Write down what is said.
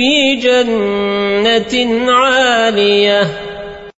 في جنة عالية.